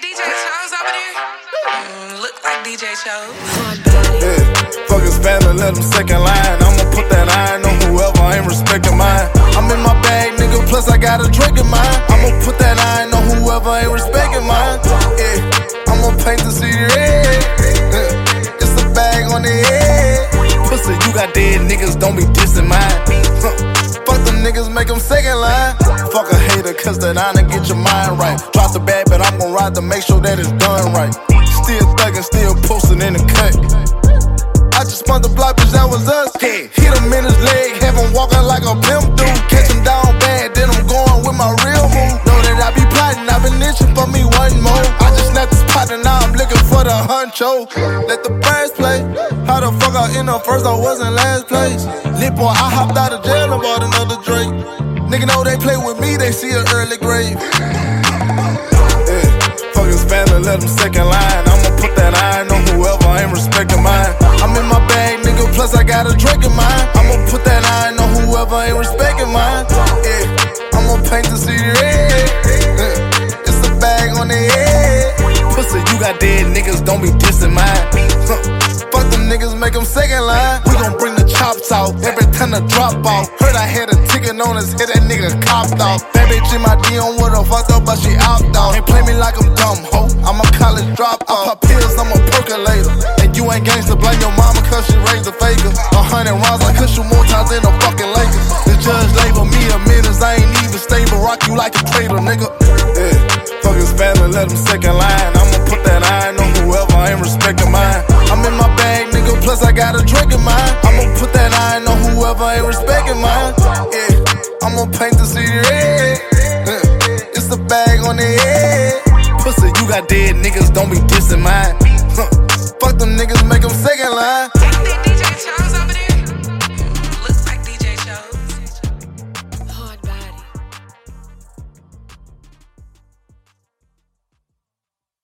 DJ there? Mm, look like DJ Chose. Yeah, fucking Spanish, let them second line. I'ma put that iron on whoever ain't respecting mine. I'm in my bag, nigga, plus I got a drink in mine. I'ma put that iron on whoever ain't respecting niggas, don't be dissing mine. Fuck them niggas, make them second line. Fuck a hater, cause that honor get your mind right. Drop the bag, but I'm gon' ride to make sure that it's done right. Still thuggin', still posting in the cut. I just spun the block, bitch, that was us. Hit him in his leg, have him walking like a pimp dude. Catch him down bad, then I'm going with my real move. Know that I be plotting, i been itching for me one more. I just snapped this pot and now I'm looking for the huncho. Let the birds play. How the fuck I end up first? I was in last place. Lit boy, I hopped out of jail and bought another Drake. Nigga know they play with me, they see an early grave. Yeah, fucking Spanish, let them second line. I'ma put that iron on whoever ain't respecting mine. I'm in my bag, nigga, plus I got a drink in mine. I'ma put that iron on whoever ain't respecting mine. Yeah, I'ma paint the city red. Yeah, it's a bag on the head. Pussy, you got dead niggas, don't be dissing mine. Huh. Fuck niggas, make them second line. We gon' bring the chops out every time the drop off. Heard I had a ticket on his head, that nigga copped off. That bitch in my DM with a fucked up, but she out off. Ain't play me like I'm dumb, ho. I'm a college dropout. I pop pills, I'm a percolator. And you ain't gangsta, blame your mama cause she raised a faker. A hundred rounds, I cuss you more times than a fucking Lakers. The judge label me a menace, I ain't even stable. Rock you like a traitor, nigga. Yeah, fucking Spanish, let them second line. I'ma put that iron on whoever ain't respecting mine. Plus I got a drink in mine. I'ma put that iron on whoever ain't respecting mine. Yeah, I'ma paint the city red. Yeah, it's a bag on the head. Pussy, you got dead niggas, don't be dissing mine.